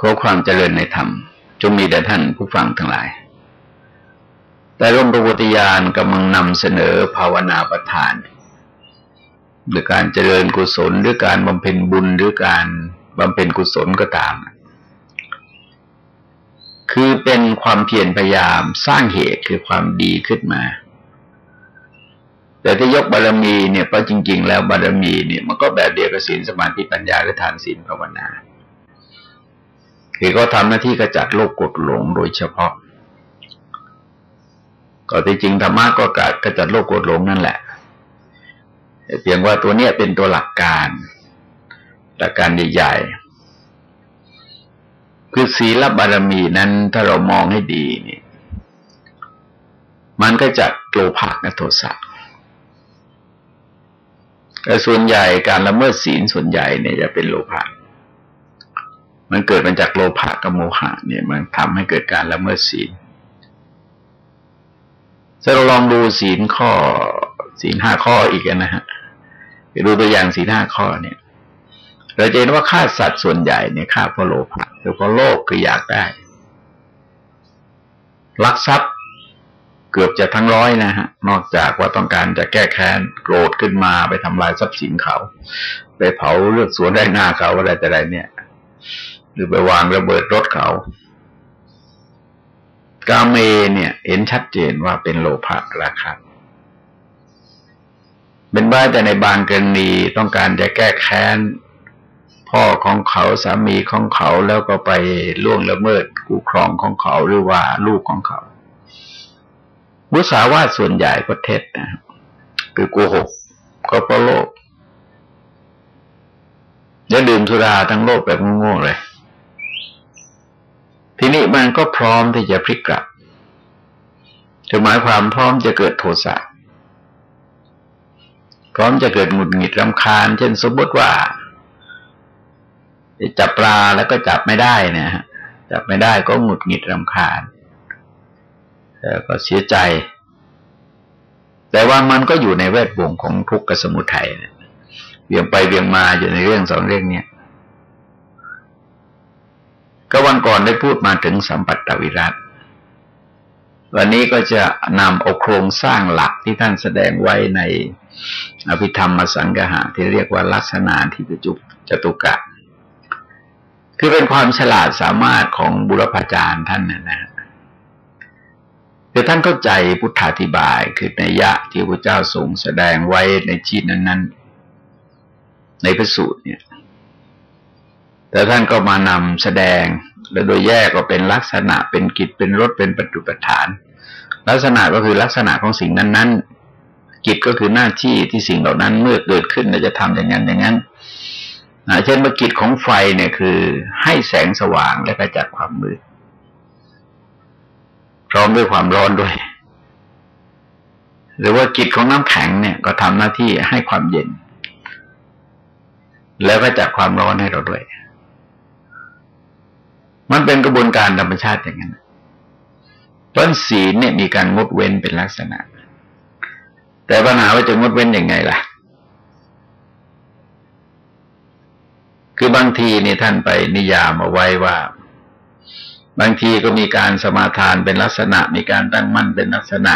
ขอความเจริญในธรรมจงมีแด่ท่านผู้ฟังทั้งหลาย แต่ร่มประวัติยานกำลังนำเสนอภาวนาประทานหรือการเจริญกุศลหรือการบำเพ็ญบุญหรือการบำเพ็ญกุศลก็ตาม คือเป็นความเพียรพยายามสร้างเหตุคือความดีขึ้นมา แต่ถ้ายกบารมีเนี่ยเพราะจริง ๆ แล้วบารมีเนี่ยมันก็แบบเดียวกับศีลสมาธิปัญญาและทานศีลภาวนา คือเขาทำหน้าที่กระจัดโลกกดหลงโดยเฉพาะ ก็จริงธรรมะก็กระจัดโลกกดหลงนั่นแหละเพียงว่าตัวเนี้ยเป็นตัวหลักการหลักการใหญ่ๆคือศีลบารมีนั้นถ้าเรามองให้ดีเนี่ยมันก็จัดโลภะกับโทสะแต่ส่วนใหญ่การละเมิดศีลส่วนใหญ่เนี่ยจะเป็นโลภะ มันเกิดมาจากโลภะกับโมหะเนี่ยมันทำให้เกิดการละเมิดศีลถ้าเราลองดูศีลข้อ ศีลห้าข้ออีกนะฮะดูตัวอย่างศีลห้าข้อเนี่ย เราจะเห็นว่าฆ่าสัตว์ส่วนใหญ่เนี่ยฆ่าเพราะโลภะหรือเพราะโลภคืออยากได้ ลักทรัพย์เกือบจะทั้งร้อยนะฮะ นอกจากว่าต้องการจะแก้แค้นโกรธขึ้นมาไปทำลายทรัพย์สินเขา ไปเผาเลือกสวนได้หน้าเขาอะไรแต่ไรเนี่ย หรือไปวางระเบิดรถเขา กาเมเนี่ย เห็นชัดเจนว่าเป็นโลภะราคาเป็นบ้าแต่ในบางกรณีต้องการจะแก้แค้น พ่อของเขาสามีของเขาแล้วก็ไปล่วงละเมิดกูครองของเขาหรือว่าลูกของเขาบุษาวาส่วนใหญ่ก็เท็จนะคือโกหกก็เพราะโลกจะดื่มสุราทั้งโลกแบบงงๆเลย ทีนี้มันก็พร้อมที่จะพลิกกลับถึงหมายความพร้อมจะเกิดโทสะพร้อมจะเกิดหงุดหงิดรำคาญ เช่นสมมติว่าจับปลาแล้วก็จับไม่ได้นะฮะจับไม่ได้ก็หงุดหงิดรำคาญแล้วก็เสียใจ แต่ว่ามันก็อยู่ในแวดวงของทุกข์กสมุทัยเวียงไปเวียงมาอยู่ในเรื่องสองเรื่องเนี้ย ก็วันก่อนได้พูดมาถึงสัมปัตตวิรัตวันนี้ก็จะนำเอาโครงสร้างหลักที่ท่านแสดงไว้ในอภิธรรมสังกหะที่เรียกว่าลักษณะที่ประจุจตุกะ คือเป็นความฉลาดสามารถของบุรพาจารย์ท่านนะนะคือท่านเข้าใจพุทธาธิบายคือในยะที่พระเจ้าทรงแสดงไว้ในชีตนั้น ๆ ในพระสูตรเนี่ย แต่ท่านก็มานำแสดงและโดยแยกก็เป็นลักษณะเป็นกิจเป็นรถเป็นปัจจุบัฐาน ลักษณะก็คือลักษณะของสิ่งนั้นๆ กิจก็คือหน้าที่ที่สิ่งเหล่านั้นเมื่อเกิดขึ้นเราจะทำอย่างนั้นอย่างนั้นเช่นว่ากิจของไฟเนี่ยคือให้แสงสว่างและกระจัดความมืดพร้อมด้วยความร้อนด้วย หรือว่ากิจของน้ำแข็งเนี่ยก็ทำหน้าที่ให้ความเย็น แล้วก็จัดความร้อนให้เราด้วย มันเป็นกระบวนการธรรมชาติอย่างนั้นต้นศีลเนี่ยมีการงดเว้นเป็นลักษณะ แต่ปัญหาว่าจะงดเว้นยังไงล่ะ คือบางทีนี่ท่านไปนิยามเอาไว้ว่า บางทีก็มีการสมาทานเป็นลักษณะ มีการตั้งมั่นเป็นลักษณะ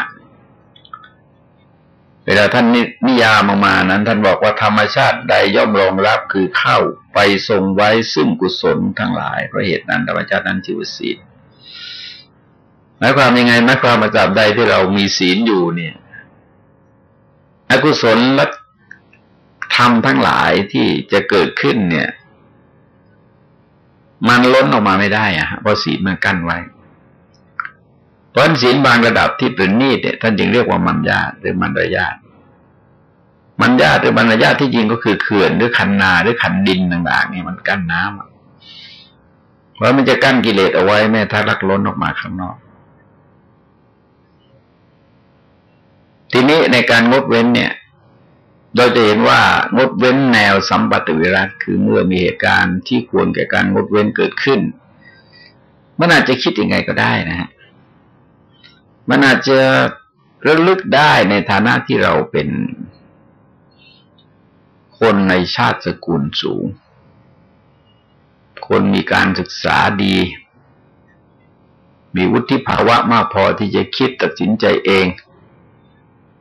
เวลาท่านนิยามออกมานั้น ท่านบอกว่าธรรมชาติใดย่อมรองรับคือเข้าไปทรงไว้ซึ่งกุศลทั้งหลายเพราะเหตุนั้นธรรมชาตินั้นชื่อว่าศีลหมายความยังไงหมายความมาจากใดที่เรามีศีลอยู่เนี่ยอกุศลและธรรมทั้งหลายที่จะเกิดขึ้นเนี่ย มันล้นออกมาไม่ได้อะเพราะศีลมันกั้นไว้ เพราะศีลบางระดับที่เป็นนีดเนี่ยท่านจึงเรียกว่ามันญาหรือมันระยาตมันญาตหรือมันระยาตที่จริงก็คือเขื่อนหรือคันนาหรือคันดินต่างๆเนี่ยมันกั้นน้ำเพราะมันจะกั้นกิเลสเอาไว้แม้ถ้าลักล้นออกมาข้างนอก ทีนี้ในการงดเว้นเนี่ยเราจะเห็นว่างดเว้นแนวสัมปติวิรัตคือเมื่อมีเหตุการณ์ที่ควรแก่การงดเว้นเกิดขึ้นมันอาจจะคิดยังไงก็ได้นะฮะ มันอาจจะระลึกได้ในฐานะที่เราเป็นคนในชาติสกุลสูง คนมีการศึกษาดี มีวุฒิภาวะมากพอที่จะคิดตัดสินใจเอง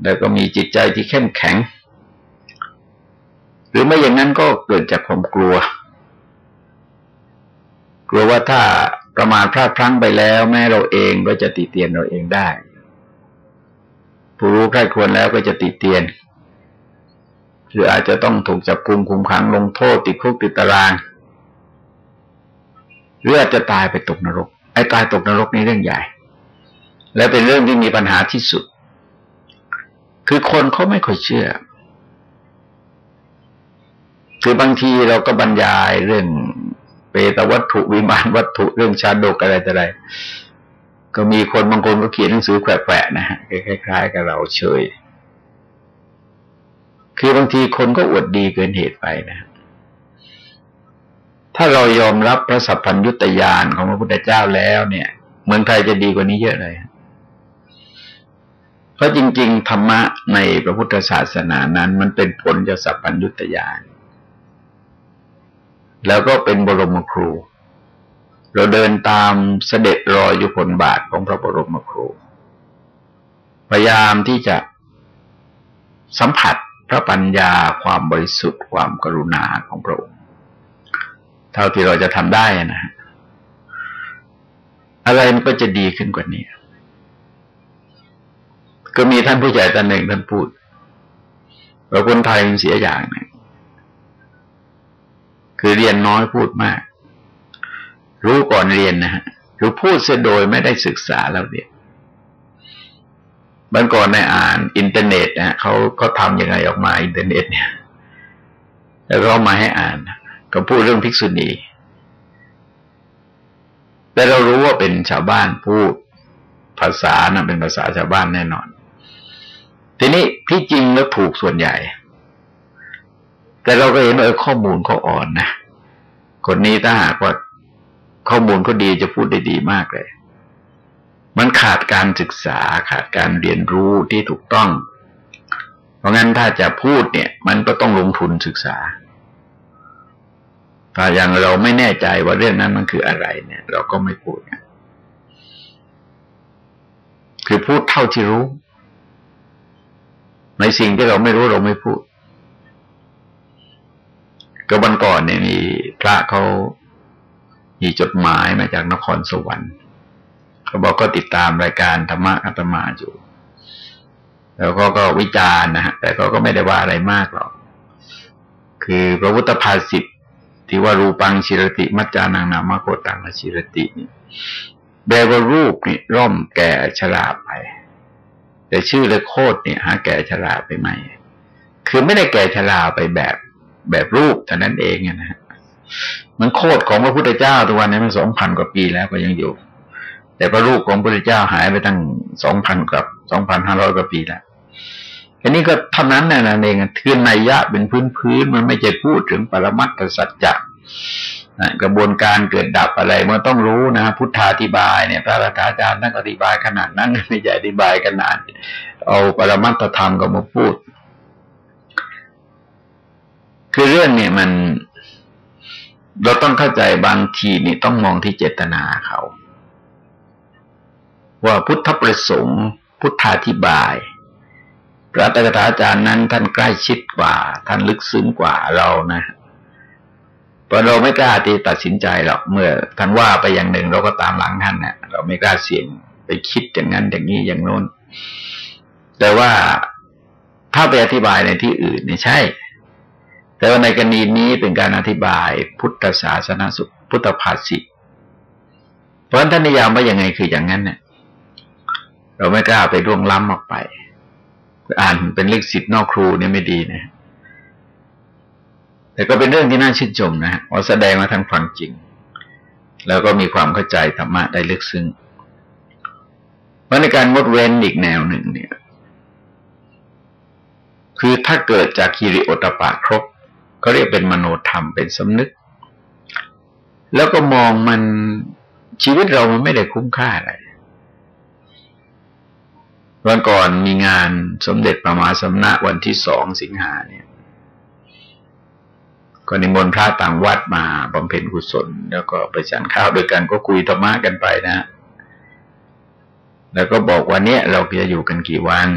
แล้วก็มีจิตใจที่เข้มแข็ง หรือไม่อย่างนั้นก็เกิดจากความกลัว กลัวว่าถ้า ประมาทพลาดพลั้งไปแล้ว แม่เราเองก็จะติเตียนเราเองได้ ผู้รู้ใกล้ควรแล้วก็จะติเตียนหรืออาจจะต้องถูกจับกุมคุมขังลงโทษติดคุกติดตารางหรืออาจจะตายไปตกนรก ไอ้ตายตกนรกนี่เรื่องใหญ่ และเป็นเรื่องที่มีปัญหาที่สุด คือคนเขาไม่ค่อยเชื่อ คือบางทีเราก็บรรยายเรื่อง เปตวัตถุวิมานวัตถุเรื่องชาดกอะไรแต่ไรก็มีคนบางคนก็เขียนหนังสือแปลกๆนะฮะคล้ายๆ กับเราเฉย คือบางทีคนก็อวดดีเกินเหตุไปนะ ถ้าเรายอมรับพระสัพพัญยุตยานของพระพุทธเจ้าแล้วเนี่ย เมืองไทยจะดีกว่านี้เยอะเลยเพราะจริง ๆ ธรรมะในพระพุทธศาสนานั้น มันเป็นผลจากสัพพัญยุตยาน แล้วก็เป็นบรมครู เราเดินตามเสด็จรอยอยู่ผลบาทของพระบรมครู พยายามที่จะสัมผัสพระปัญญาความบริสุทธิ์ความกรุณาของพระองค์ เท่าที่เราจะทำได้นะ อะไรมันก็จะดีขึ้นกว่านี้ ก็มีท่านผู้ใหญ่ท่านหนึ่งท่านพูดว่าคนไทยมันเสียอย่างหนึ่ง คือเรียนน้อยพูดมาก รู้ก่อนเรียนนะฮะคือพูดเสียโดยไม่ได้ศึกษาแล้วเรียเมื่อก่อนในอ่านอินเทอร์เน็ตนะเขาเขาทำยังไงออกมาอินเทอร์เน็ตเนี่ย แล้วก็มาให้อ่าน ก็พูดเรื่องภิกษุณีแต่เรารู้ว่าเป็นชาวบ้านพูดภาษานะเป็นภาษาชาวบ้านแน่นอน ทีนี้ที่จริงแล้วถูกส่วนใหญ่ แต่เราก็เห็นว่าข้อมูลเขาอ่อนนะคนนี้ถ้าหากว่าข้อมูลเขาดีจะพูดได้ดีมากเลย มันขาดการศึกษาขาดการเรียนรู้ที่ถูกต้อง เพราะงั้นถ้าจะพูดเนี่ย มันก็ต้องลงทุนศึกษาถ้าอย่างเราไม่แน่ใจว่าเรื่องนั้นมันคืออะไรเนี่ย เราก็ไม่พูดคือพูดเท่าที่รู้ ในสิ่งที่เราไม่รู้เราไม่พูด ก็วันก่อนเนี่ยมีพระเขามีจดหมายมาจากนครสวรรค์เขาบอกก็ติดตามรายการธรรมะอาตมาอยู่ แล้วก็ก็วิจารณ์นะฮะแต่ก็ก็ไม่ได้ว่าอะไรมากหรอก คือพระพุทธภาษิตที่ว่ารูปังชิรติมัจจานังนามโกตังชิรตินี่แปลว่ารูปนี่ร่อมแก่ชราไป แต่ชื่อเลยโคตรเนี่ยหาแก่ชราไปไหมคือไม่ได้แก่ชราไปแบบ แบบรูปแต่นั้นเองนะฮะมันโคตรของพระพุทธเจ้าตัวนี้มันสองพันกว่าปีแล้วก็ยังอยู่ แต่พระรูปของพระเจ้าหายไปตั้งสองพันกับสองพันห้าร้อยกว่าปีแล้วอันนี้ก็เท่านั้นน่ะเองคือในยะเป็นพื้นพื้นมันไม่จะพูดถึงปรมัตถสัจจะกระบวนการเกิดดับอะไรมันต้องรู้นะพุทธาธิบายเนี่ยพระอาจารย์ท่านอธิบายขนาดนั้นไม่ใช่อธิบายขนาด เอาปรมัตถธรรมก็มาพูด คือเรื่องเนี่ยมัน เราต้องเข้าใจบางทีนี่ต้องมองที่เจตนาเขา ว่าพุทธประสงค์ พุทธาธิบาย พระตถาจารย์นั้นท่านใกล้ชิดกว่า ท่านลึกซึ้งกว่าเรานะพราะเราไม่กล้าที่ตัดสินใจหรอกเมื่อท่านว่าไปอย่างหนึ่งเราก็ตามหลังท่านเนะ่ยเราไม่กล้าเสี่ยงไปคิดอย่างนั้นอย่างนี้อย่างโน้น แต่ว่าถ้าไปอธิบายในที่อื่นเนี่ยใช่ แต่ว่าในกรณีนี้เป็นการอธิบายพุทธศาสนาสุพุทธภาษิตเพราะฉะนั้นท่านนิยามว่ายังไงคืออย่างนั้นเนี่ยเราไม่กล้าไปร่วงล้ำออกไป อ่านเป็นเลขสิทธิ์นอกครูเนี่ยไม่ดีนะ แต่ก็เป็นเรื่องที่น่าชื่นชมนะฮะว่าแสดงมาทางความจริง แล้วก็มีความเข้าใจธรรมะได้ลึกซึ้งเพราะในการงดเว้นอีกแนวหนึ่งเนี่ย คือถ้าเกิดจากคีริโอตปะครบ ก็เรียกเป็นมโนธรรมเป็นสำนึก แล้วก็มองมันชีวิตเรามันไม่ได้คุ้มค่าอะไรวันก่อนมีงานสมเด็จประมาสมณะวันที่สองสิงหาเนี่ยก็นิมนต์พระต่างวัดมาบำเพ็ญกุศล แล้วก็ไปฉันข้าวด้วยกันก็คุยธรรมะกันไปนะ แล้วก็บอกว่าเนี้ยเราจะอยู่กันกี่วัน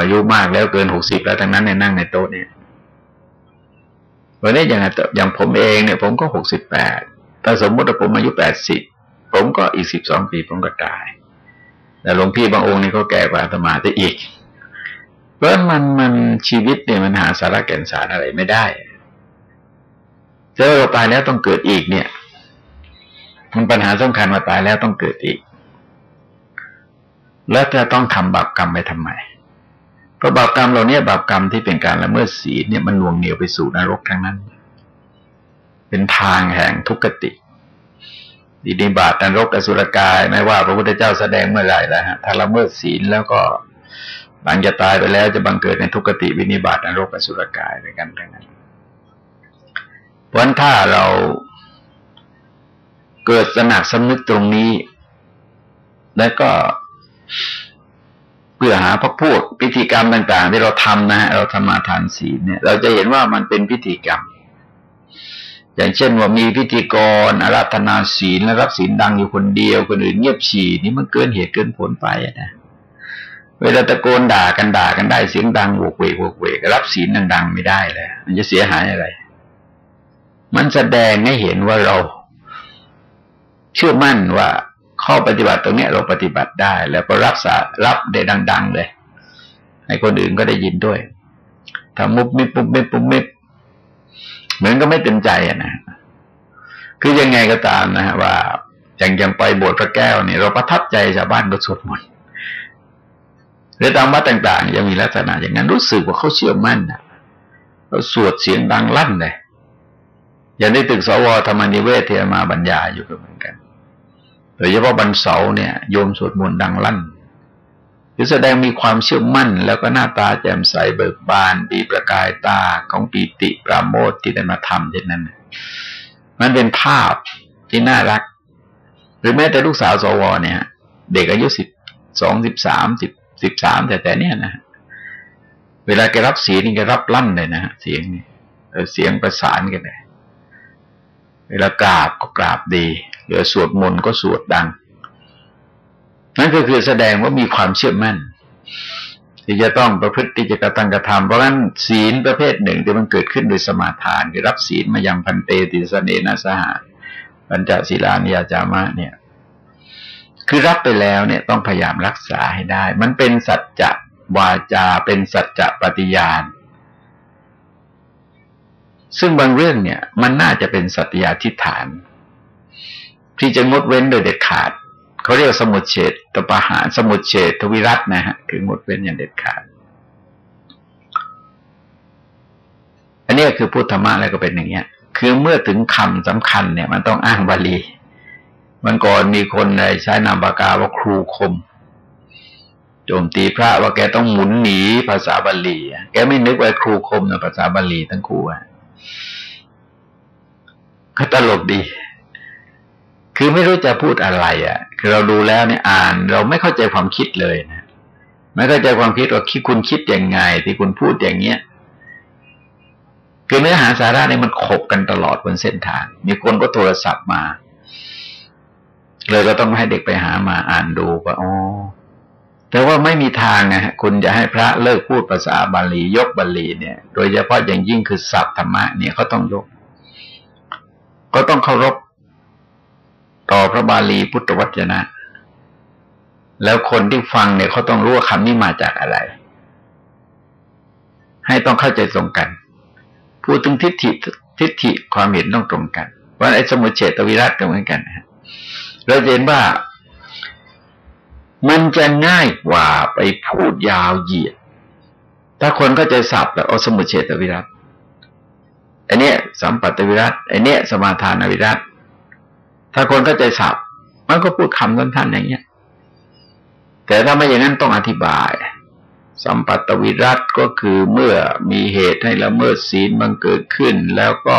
อายุมากแล้วเกินหกสิบแล้วทั้งนั้นเนี่ยนั่งในโต๊ะเนี่ย วันนี้อย่างอย่างผมเองเนี่ย ผมก็หกสิบแปดถ้าสมมติว่าผมอายุแปดสิบผมก็อีกสิบสองปีผมก็ตาย แต่หลวงพี่บางองค์นี่ก็แก่กว่าอาตมาได้อีก เพราะมันมันชีวิตเนี่ยมันหาสาระแก่นสารอะไรไม่ได้เจอเราตายแล้วต้องเกิดอีกเนี่ย มันปัญหาสำคัญว่าตายแล้วต้องเกิดอีก แล้วจะต้องทำบาปกรรมไปทำไม พราะบาปกรรมเราเนี่ยบาปกรรมที่เป็นการละเมิดศีลเนี่ยมันหน่วงเหนียวไปสู่นรกทั้งนั้น เป็นทางแห่งทุกขติดีดีบาตนรกอสุรกายไม่ว่าพระพุทธเจ้าแสดงเมื่อไหร่แล้วฮะถ้าละเมิดศีลแล้วก็หลังจะตายไปแล้วจะบังเกิดในทุกขติวินิบาตนรกอสุรกายด้วยกันทั้งนั้นเพราะถ้าเราเกิดสนักสำนึกตรงนี้ แล้วก็ พื่อหาพระพวกพิธีกรรมต่าง ๆ ที่เราทำนะฮะเราทำมาทานศีลเนี่ย เราจะเห็นว่ามันเป็นพิธีกรรม อย่างเช่นว่ามีพิธีกรอาราธนาศีลแล้วรับศีลดังอยู่คนเดียวคนอื่นเงียบฉี่นี่มันเกินเหตุเกินผลไปนะเวลาตะโกนด่ากันด่ากันได้เสียงดังโวกเวกโวกเวกรับศีลดัง ๆ ไม่ได้เลยมันจะเสียหายอะไร มันแสดงให้เห็นว่าเรา เชื่อมั่นว่า ข้อปฏิบัติตรงนี้เราปฏิบัติได้ แล้วก็รับสารับได้ดัง ๆ เลย ให้คนอื่นก็ได้ยินด้วยถ้ามุบมิบปุ๊บมิบปุ๊บมิบเหมือนก็ไม่เต็มใจอะนะคือยังไงก็ตามนะฮะว่าอย่างยังไปบวชพระแก้วเนี่ยเราประทับใจชาวบ้านก็สวดมนต์หรือตามวัดต่างๆยังมีลักษณะอย่างนั้นรู้สึกว่าเขาเชื่อมั่นนะเขาสวดเสียงดังลั่นเลยอย่างในตึกสวธรรมนิเวศที่มาบรรยายอยู่ก็เหมือนกัน โดยเฉพาะบรรเสาเนี่ยโยมสวดมนต์ดังลั่นคือแสดงมีความเชื่อมั่น แล้วก็หน้าตาแจ่มใสเบิกบานปีประกายตาของปีติปราโมทที่ได้มาทำเช่นนั้น มันเป็นภาพที่น่ารัก หรือแม้แต่ลูกสาวสวเนี่ย เด็กอายุสิบสองสิบสามสิบสิบสามแต่แต่เนี้ยนะเวลาแกรับเสียงนี่แกรับลั่นเลยนะเสียงเสียงประสานกันเลยเวลากราบก็กราบดี หรือสวดมนต์ก็สวดดัง นั่นก็คือแสดงว่ามีความเชื่อมั่นที่จะต้องประพฤติที่จะกระตังกระทำเพราะฉะนั้นศีลประเภทหนึ่งที่มันเกิดขึ้นโดยสมาทานคือรับศีลมายังพันเตติสเนนะสหาปัญจศีลานิยาจามะเนี่ย คือรับไปแล้วเนี่ยต้องพยายามรักษาให้ได้ มันเป็นสัจจะวาจาเป็นสัจจะปฏิญาณ ซึ่งบางเรื่องเนี่ย มันน่าจะเป็นสัตยาธิฐาน ที่จะงดเว้นโดยเด็ดขาดเขาเรียกสมุดเฉดตปะหารสมุดเฉดทวิรัตนะฮะคืองดเว้นอย่างเด็ดขาด อันนี้คือพุทธธรรมะแล้วก็เป็นอย่างเงี้ย คือเมื่อถึงคำสำคัญเนี่ย มันต้องอ้างบาลีมันก่อนมีคนในใช้นามปากกาว่าครูคมโจมตีพระว่าแกต้องหมุนหนีภาษาบาลีแกไม่นึกว่าครูคมในภาษาบาลีทั้งคู่อะก็ตลกดี คือไม่รู้จะพูดอะไรอะ คือเราดูแล้วเนี่ยอ่าน เราไม่เข้าใจความคิดเลยนะไม่เข้าใจความคิดว่าคิดคุณคิดยังไง ที่คุณพูดอย่างเงี้ยคือเนื้อหาสาระเนี่ยมันขบกันตลอดบนเส้นทาง มีคนก็โทรศัพท์มา เลยก็ต้องให้เด็กไปหามาอ่านดูว่าอ๋อแต่ว่าไม่มีทางนะคุณจะให้พระเลิกพูดภาษาบาลียกบาลีเนี่ย โดยเฉพาะอย่างยิ่งคือศัพท์ธรรมะเนี่ยเขาต้องยก ก็ต้องเคารพ ต่อพระบาลีพุทธวจนะ แล้วคนที่ฟังเนี่ยเขาต้องรู้ว่าคำนี้มาจากอะไร ให้ต้องเข้าใจตรงกัน พูดถึงทิฏฐิทิฏฐิความเห็นต้องตรงกันว่าไอ้สมุเฉตวิรัตก็เหมือนกันนะเราเห็นว่ามันจะง่ายกว่าไปพูดยาวเหยียด ถ้าคนเข้าใจศัพท์แล้วเอาสมุเฉตวิรัตไอเนี้ยสัมปัตตวิรัตไอเนี้ยสมาทานวิรัต ถ้าคนเข้าใจศัพท์มันก็พูดคำสั้นๆอย่างเงี้ย แต่ถ้าไม่อย่างนั้นต้องอธิบาย สัมปัตวิรัตก็คือเมื่อมีเหตุให้ละเมิดศีลมันเกิดขึ้น แล้วก็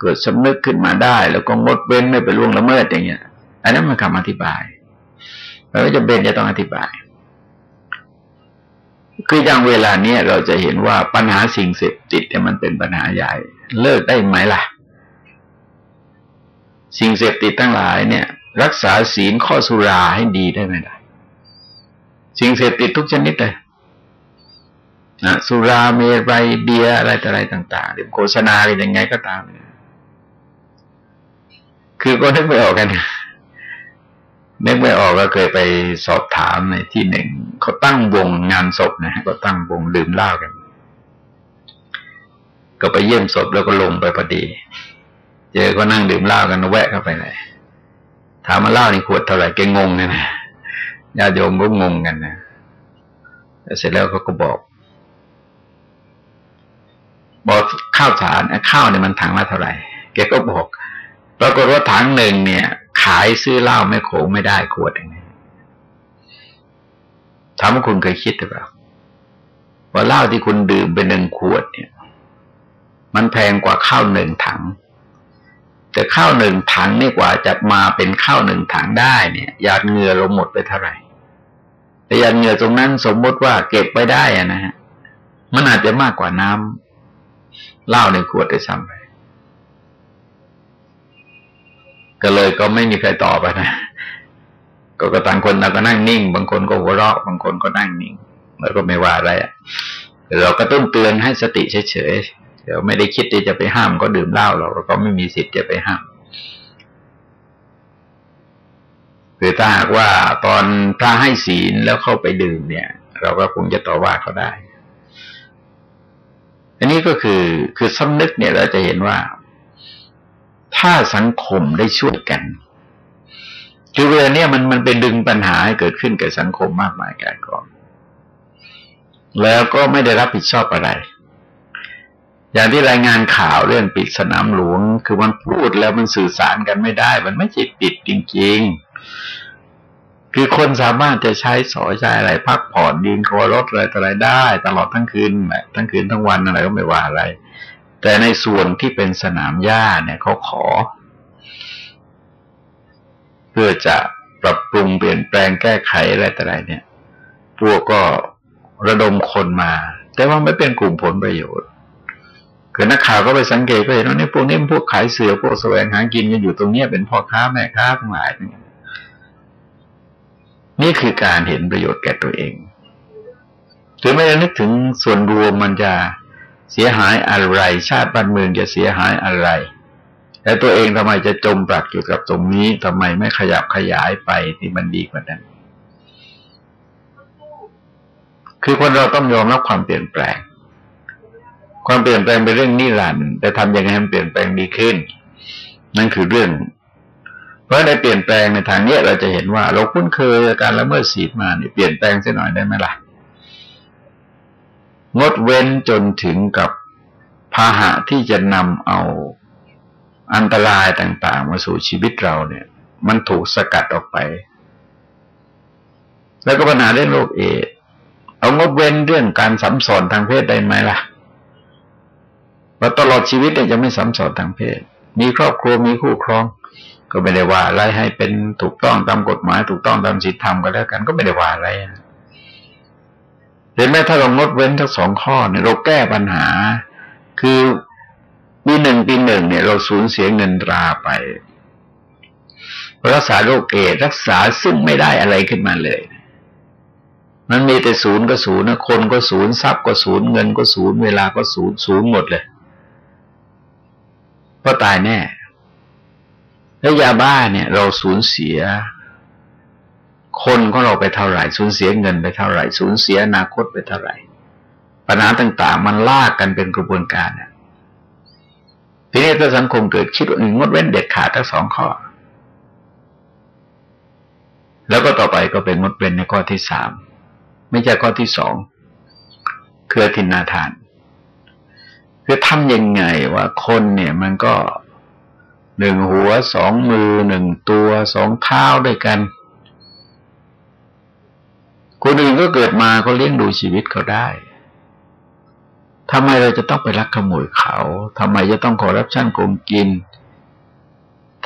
เกิดสำนึกขึ้นมาได้ แล้วก็งดเว้นไม่ไปล่วงละเมิดอย่างเงี้ย อันนั้นมันคำอธิบายเราจะเป็นจะต้องอธิบาย คืออย่างเวลาเนี้ยเราจะเห็นว่าปัญหาสิ่งเสพติดเนี่ยมันเป็นปัญหาใหญ่ เลิกได้ไหมล่ะ สิ่งเสพติดทั้งหลายเนี่ย รักษาศีลข้อสุราให้ดีได้ไหมล่ะสิ่งเสพติดทุกชนิดเลยนะสุราเมรัยเบียอะไรต่ออะไรต่างๆหรือโฆษณาอะไรยังไงก็ตามคือก็นึกไม่ออกกันนึกไม่ออกก็เคยไปสอบถามในที่หนึ่งเขาตั้งวงงานศพนะฮะก็ตั้งวงดื่มเหล้ากัน ก็ไปเยี่ยมศพแล้วก็ลงไปพอดี เจอก็นั่งดื่มเหล้ากันแวะเข้าไปเลยถามมาเหล้านี่ขวดเท่าไหร่แกงงเนี่ยนะญาติโยมก็งงกันนะเสร็จแล้วเขาก็บอก บอกข้าวสารข้าวเนี่ยมันถังละเท่าไหร่แกก็บอกปรากฏว่าถังหนึ่งเนี่ย ขายซื้อเหล้าไม่โขงไม่ได้ขวดอย่างนี้ถามว่าคุณเคยคิดหรือเปล่าว่าเหล้าที่คุณดื่มเป็นหนึ่งขวดเนี่ย มันแพงกว่าข้าวหนึ่งถัง แต่ข้าวหนึ่งถังนี่กว่าจะมาเป็นข้าวหนึ่งถังได้เนี่ยยาดเหงื่อเราหมดไปเท่าไหร่แต่ยาดเหงื่อตรงนั้นสมมติว่าเก็บไปได้อะนะฮะมันอาจจะมากกว่าน้ำเหล้าในขวดได้ซ้ำไปก็เลยก็ไม่มีใครตอบนะก็กต่างคนต่างก็นั่งนิ่ง บางคนก็หัวเราะบางคนก็นั่งนิ่งแล้วก็ไม่ว่าอะไรอะเราก็ต้องเตือนให้สติเฉยๆ เดี๋ยวไม่ได้คิดที่จะไปห้ามก็ดื่มเหล้าเราก็ไม่มีสิทธิ์จะไปห้ามคือถ้าหากว่าตอนพระให้ศีลแล้วเข้าไปดื่มเนี่ย เราก็คงจะต่อว่าเขาได้ อันนี้ก็คือคือสำนึกเนี่ยเราจะเห็นว่า ถ้าสังคมได้ช่วยกันคือเวลาเนี้ยมันมันไปดึงปัญหาให้เกิดขึ้นกับสังคมมากมายกายกองแล้วก็ไม่ได้รับผิดชอบอะไร อย่างที่รายงานข่าวเรื่องปิดสนามหลวง คือมันพูดแล้วมันสื่อสารกันไม่ได้ มันไม่ใช่ปิดจริง ๆ คือคนสามารถจะใช้สอยใจอะไรพักผ่อนดินคอรถอะไรต่ออะไรได้ ตลอดทั้งคืนทั้งคืนทั้งวันอะไรก็ไม่ว่าอะไร แต่ในส่วนที่เป็นสนามหญ้าเนี่ยเขาขอ เพื่อจะปรับปรุงเปลี่ยนแปลงแก้ไขอะไรต่ออะไรเนี่ยพวกก็ระดมคนมา แต่ว่าไม่เป็นกลุ่มผลประโยชน์ คือนักข่าวก็ไปสังเกตก็เห็นว่านี่พวกนี้พวกขายเสือพวกแสวงหากินกันอยู่ตรงเนี้ยเป็นพ่อค้าแม่ค้าทั้งหลายนี่คือการเห็นประโยชน์แก่ตัวเองถึงไม่ได้นึกถึงส่วนรวมมันจะเสียหายอะไร ชาติบ้านเมืองจะเสียหายอะไรแต่ตัวเองทำไมจะจมปลักอยู่กับตรงนี้ทำไมไม่ขยับขยายไปที่มันดีกว่านั้น คือคนเราต้องยอมรับความเปลี่ยนแปลง ความเปลี่ยนแปลงเป็นเรื่องนิรันดร์แต่ทำยังไงให้มันเปลี่ยนแปลงดีขึ้น นั่นคือเรื่อง เพราะในเปลี่ยนแปลงในทางนี้เราจะเห็นว่า เราคุ้นเคยการละเมิดศีลมาเนี่ยเปลี่ยนแปลงสักหน่อยได้ไหมล่ะงดเว้นจนถึงกับพาหะที่จะนำเอาอันตรายต่าง ๆ มาสู่ชีวิตเราเนี่ย มันถูกสกัดออกไป แล้วก็ปัญหาเรื่องโรคเอดเอางดเว้นเรื่องการสัมสอนทางเพศได้ไหมล่ะ ว่าตลอดชีวิตเนี่ยจะไม่สัมสอนทางเพศ มีครอบครัวมีคู่ครอง ก็ไม่ได้ว่าอะไรให้เป็นถูกต้องตามกฎหมาย ถูกต้องตามศีลธรรมก็แล้วกันก็ไม่ได้ว่าอะไรเห็นไหมถ้าเรางดเว้นทั้งสองข้อเนี่ยเราแก้ปัญหา คือปีหนึ่งปีหนึ่งเนี่ย เราสูญเสียเงินตราไป รักษาโรคเอดรักษาซึ่งไม่ได้อะไรขึ้นมาเลย มันมีแต่ศูนย์ก็ศูนย์นะคนก็ศูนย์ทรัพย์ก็ศูนย์เงินก็ศูนย์เวลาก็ศูนย์ศูนย์หมดเลย ก็ตายแน่แล้วยาบ้าเนี่ย เราสูญเสีย คนของเราไปเท่าไหร่ สูญเสียเงินไปเท่าไหร่ สูญเสียอนาคตไปเท่าไหร่ ปัญหาต่าง ๆ มันลากกันเป็นกระบวนการเนี่ยทีนี้ถ้าสังคมเกิดคิดว่าหนึ่งงดเว้นเด็ดขาดทั้งสองข้อ แล้วก็ต่อไปก็เป็นงดเว้นในข้อที่สาม ไม่ใช่ข้อที่สองคือทินนาทาน คือทำยังไงว่าคนเนี่ยมันก็หนึ่งหัวสองมือหนึ่งตัวสองเท้าด้วยกัน คนอื่นก็เกิดมาเขาเลี้ยงดูชีวิตเขาได้ทำไมเราจะต้องไปรักขโมยเขาทำไมจะต้องขอรับชั่นโกงกิน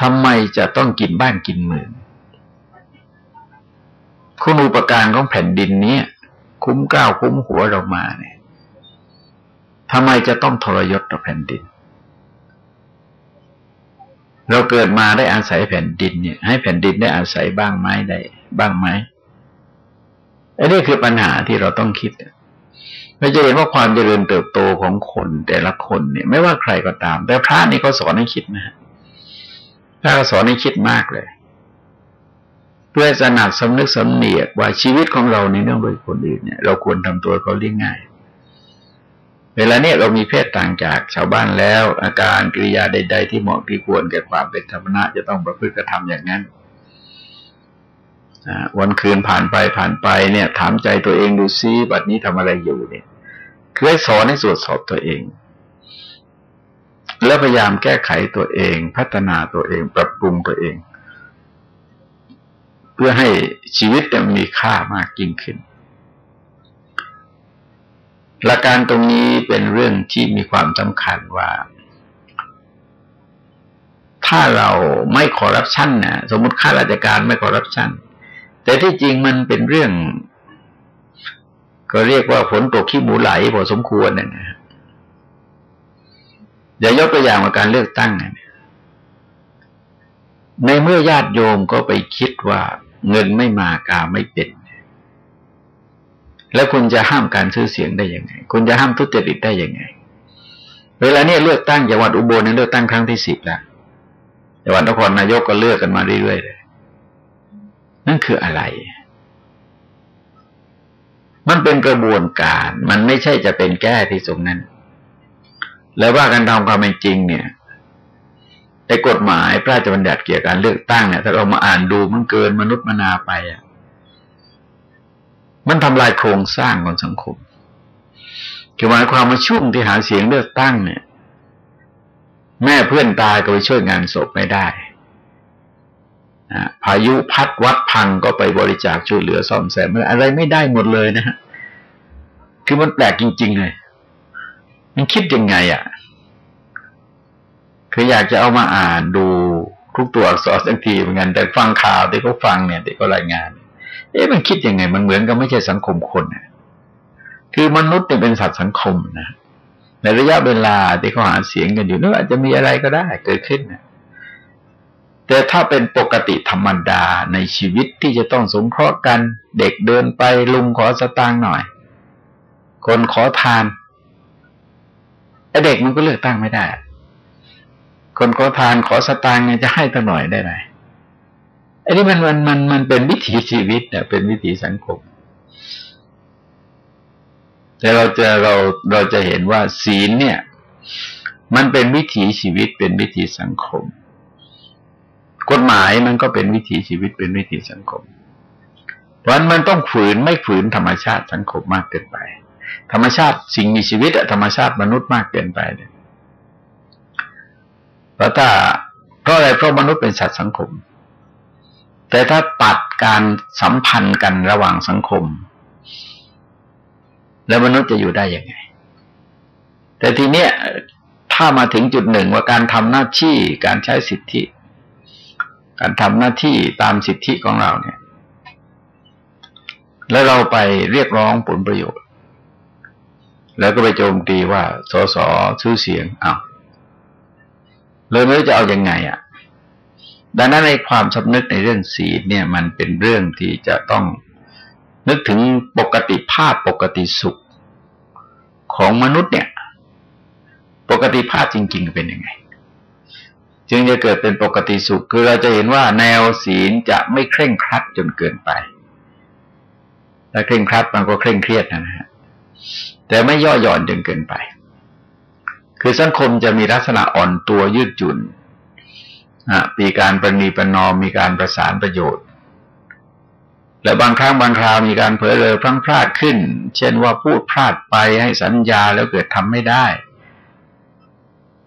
ทำไมจะต้องกินบ้านกินเมืองคุณอุปการของแผ่นดินนี้คุ้มก้าวคุ้มหัวเรามาเนี่ย ทำไมจะต้องทรยศต่อแผ่นดิน เราเกิดมาได้อาศัยแผ่นดินเนี่ย ให้แผ่นดินได้อาศัยบ้างไหมได้ บ้างไหมอันนี้คือปัญหาที่เราต้องคิดเราจะเห็นว่าความเจริญเติบโตของคนแต่ละคนเนี่ย ไม่ว่าใครก็ตาม แต่พระนี่เขาสอนให้คิดนะฮะพระก็สอนให้คิดมากเลย เพื่อจะหนักสำนึกสำเนียกว่าชีวิตของเราในเรื่องโดยคนอื่นเนี่ย เราควรทำตัวเขาเรียง่าย เวลาเนี้ยเรามีเพศต่างจากชาวบ้านแล้ว อาการกิริยาใด ๆ ที่เหมาะที่ควรแก่ความเป็นธรรมนะจะต้องประพฤติกระทำอย่างนั้นวันคืนผ่านไปผ่านไปเนี่ย ถามใจตัวเองดูซิบัดนี้ทำอะไรอยู่เนี่ยคือให้สอนให้ตรวจสอบตัวเอง แล้วพยายามแก้ไขตัวเอง พัฒนาตัวเอง ปรับปรุงตัวเอง เพื่อให้ชีวิตมีค่ามากยิ่งขึ้น หลักการตรงนี้เป็นเรื่องที่มีความสำคัญว่า ถ้าเราไม่คอร์รัปชันนะสมมติข้าราชการไม่คอร์รัปชันแต่ที่จริงมันเป็นเรื่อง ก็เรียกว่าฝนตกขี้หมูไหลพอสมควรนะนะอย่ายกตัวอย่างมาการเลือกตั้งนะในเมื่อญาติโยมก็ไปคิดว่าเงินไม่มากาไม่เป็น แล้วคุณจะห้ามการซื้อเสียงได้ยังไง คุณจะห้ามทุจริตได้ยังไง เวลาเนี้ยเลือกตั้งจังหวัดอุบลเนี่ยเลือกตั้งครั้งที่สิบแล้วจังหวัดนครนายกก็เลือกกันมาเรื่อยๆเลยนั่นคืออะไร มันเป็นกระบวนการ มันไม่ใช่จะเป็นแก้ที่ตรงนั้น แล้วว่ากันตามความเป็นจริงเนี่ยในกฎหมายพระราชบัญญัติเกี่ยวกับการเลือกตั้งเนี่ยถ้าเรามาอ่านดูมันเกินมนุษย์มนาไปอะ มันทำลายโครงสร้างของสังคมคือหมายความว่าช่วงที่หาเสียงเลือกตั้งเนี่ย แม่เพื่อนตายก็ไปช่วยงานศพไม่ได้พายุพัดวัดพังก็ไปบริจาคช่วยเหลือซ่อมแซมอะไรไม่ได้หมดเลยนะฮะคือมันแปลกจริง ๆ เลย มันคิดยังไงอะ่ะ คืออยากจะเอามาอ่านดูทุกตัวอักษรสักทีเหมือนกัน แต่ฟังข่าวที่เขาฟังเนี่ยที่เขารายงาน เอ๊ะมันคิดยังไง มันเหมือนกับไม่ใช่สังคมคนนะคือมนุษย์เนี่ยเป็นสัตว์สังคมนะในระยะเวลาที่เขาหาเสียงกันอยู่นึกอาจจะมีอะไรก็ได้เกิดขึ้นนะแต่ถ้าเป็นปกติธรรมดาในชีวิตที่จะต้องสงเคราะห์กัน เด็กเดินไปลุงขอสตางค์หน่อย คนขอทานไอเด็กมันก็เลือกตั้งไม่ได้ คนขอทานขอสตางค์จะให้ตั้งหน่อยได้ไหม อันนี้มันมันมันมันเป็นวิถีชีวิตเนี่ยเป็นวิถีสังคม แต่เราจะเราเราจะเห็นว่าศีลเนี่ย มันเป็นวิถีชีวิตเป็นวิถีสังคม กฎหมายมันก็เป็นวิถีชีวิตเป็นวิถีสังคม เพราะมันต้องฝืนไม่ฝืนธรรมชาติสังคมมากเกินไป ธรรมชาติสิ่งมีชีวิตธรรมชาติมนุษย์มากเกินไปเนี่ยเพราะถ้าเพราะอะไรเพราะมนุษย์เป็นสัตว์สังคม แต่ถ้าตัดการสัมพันธ์กันระหว่างสังคม แล้วมนุษย์จะอยู่ได้ยังไง แต่ทีเนี้ยถ้ามาถึงจุดหนึ่งว่าการทำหน้าที่การใช้สิทธิ การทำหน้าที่ตามสิทธิของเราเนี่ย แล้วเราไปเรียกร้องผลประโยชน์ แล้วก็ไปโจมตีว่าสสชื่อเสียงอ้าวเลยไม่รู้จะเอาอยัางไงอะ่ะ ดังนั้นในความสำนึกในเรื่องศีลเนี่ยมันเป็นเรื่องที่จะต้องนึกถึงปกติภาพปกติสุขของมนุษย์เนี่ย ปกติภาพจริง ๆ เป็นยังไง จึงจะเกิดเป็นปกติสุข คือเราจะเห็นว่าแนวศีลจะไม่เคร่งครัดจนเกินไปถ้าเคร่งครัดมันก็เคร่งเครียดนะฮะแต่ไม่ย่อหย่อนจนเกินไป คือสังคมจะมีลักษณะอ่อนตัวยืดหยุ่น มีการประนีประนอมมีการประสานประโยชน์ และบางครั้งบางคราวมีการเผลอเลยพลั้งพลาดขึ้น เช่นว่าพูดพลาดไปให้สัญญาแล้วเกิดทำไม่ได้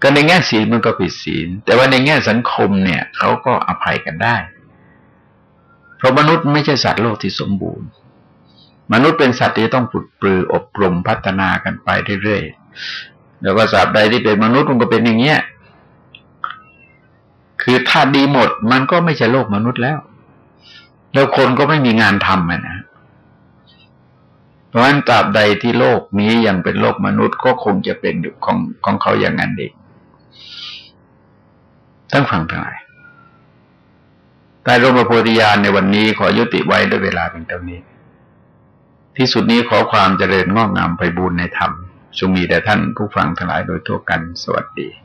ก็ในแง่ศีลมันก็ผิดศีล แต่ว่าในแง่สังคมเนี่ยเขาก็อภัยกันได้ เพราะมนุษย์ไม่ใช่สัตว์โลกที่สมบูรณ์ มนุษย์เป็นสัตว์ที่ต้องฝึกปรืออบรมพัฒนากันไปเรื่อยๆแล้วก็สัตว์ใดที่เป็นมนุษย์มันก็เป็นอย่างเงี้ย คือถ้าดีหมดมันก็ไม่ใช่โลกมนุษย์แล้ว แล้วคนก็ไม่มีงานทำนะ เพราะฉะนั้นตราบใดที่โลกนี้ยังเป็นโลกมนุษย์ก็คงจะเป็นของของเขาอย่างนั้นเองทั้งฝั่งทั้งหลายใต้ร่มพระโพธิญาณในวันนี้ขอยุติไว้ด้วยเวลาเป็นเท่านี้ ที่สุดนี้ขอความเจริญงอกงามไปบูรณนธรรมจงมีแด่ท่านผู้ฟังทั้งหลายโดยทั่วกัน สวัสดี